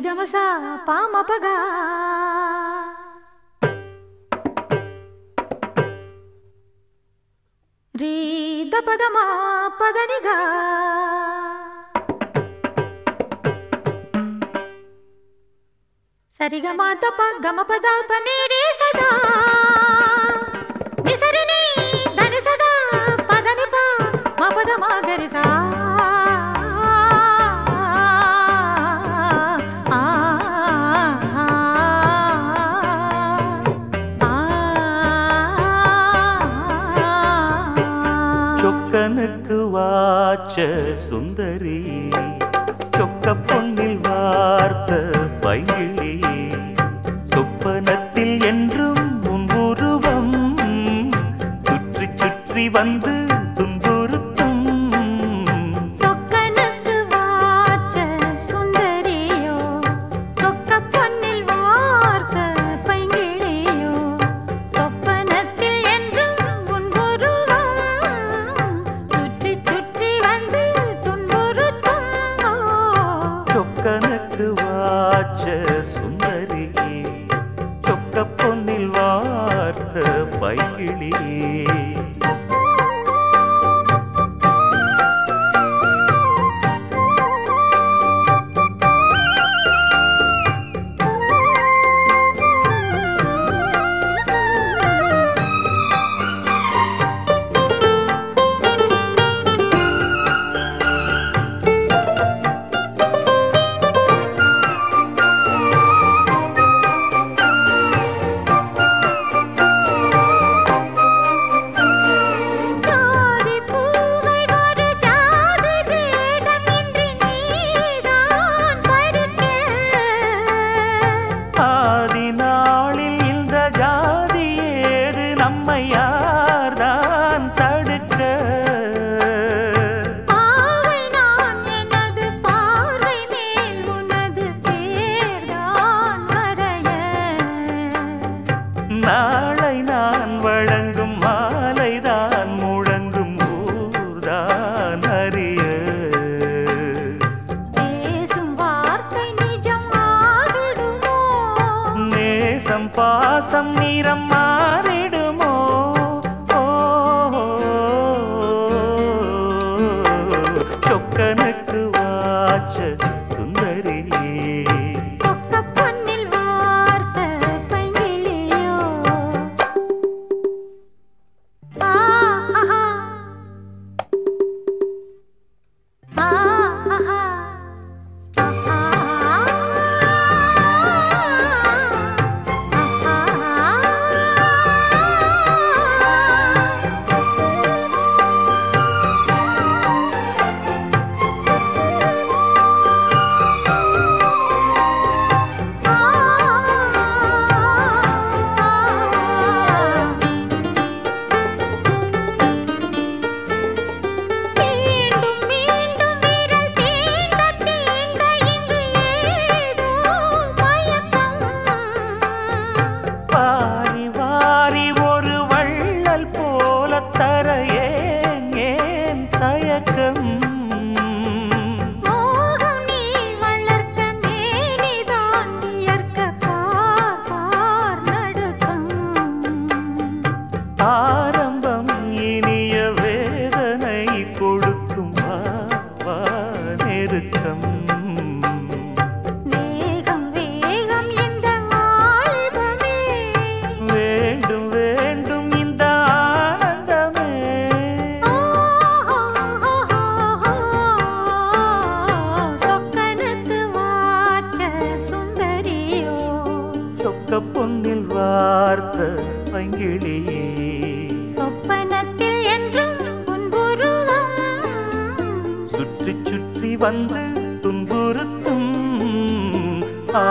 నిగమస పామపగా రీత పదమా పదనిగా. సరిగమా తప గమ పద పనేరే సదా. కనకు వాచ సుందరి చొక్క పొన్నిల్ వార్త பைங்கிளி சொப்பனத்தில் என்றும் உன் உருவம் சுற்றி சுற்றி வந்து நாளை நான் வழங்கும் மாலை தான் முழங்கும் ஊர்தான் அறிய. பேசும் வார்த்தை நிஜம் நேசம் பாசம் நீரம்மா சொக்க பொன்னில் வார்த்த பங்கிழியே. சொப்பனத்தில் என்றும் சுற்றி சுற்றி வந்து துன்புறுத்தும். ஆ